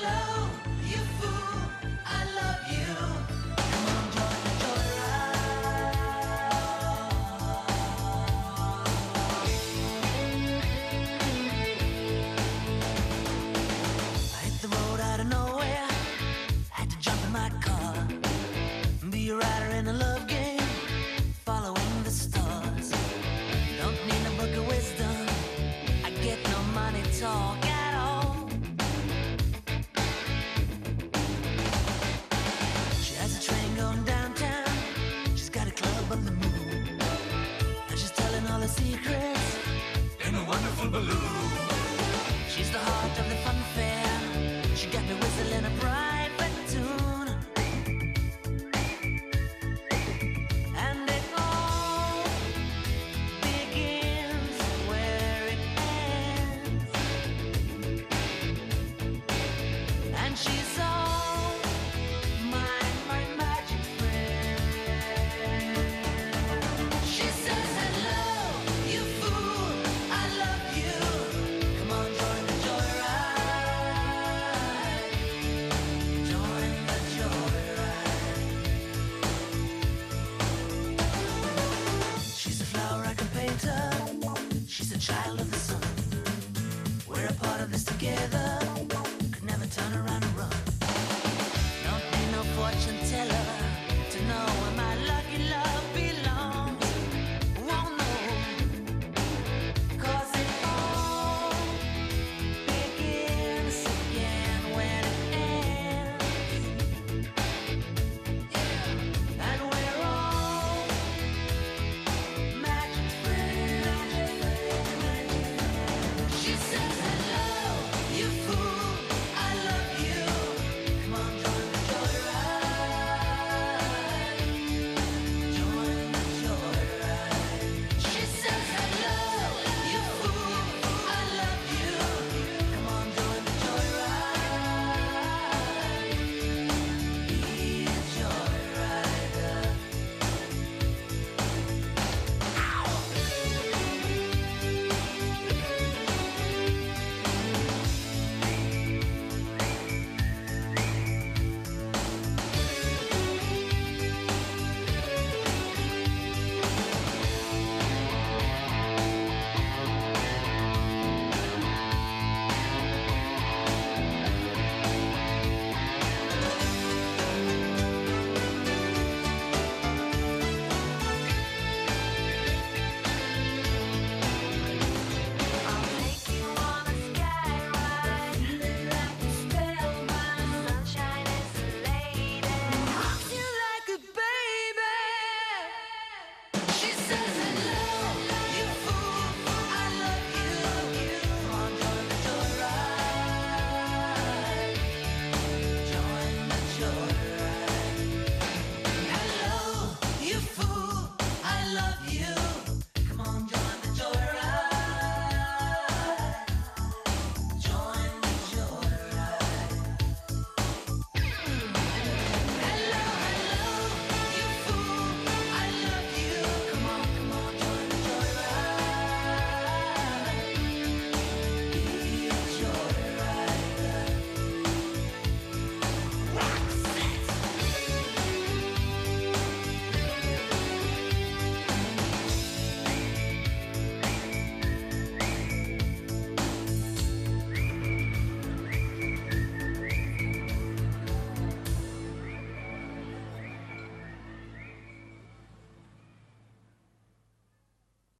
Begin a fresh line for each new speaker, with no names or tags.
love. secrets in a wonderful balloon. She's the heart of the fun.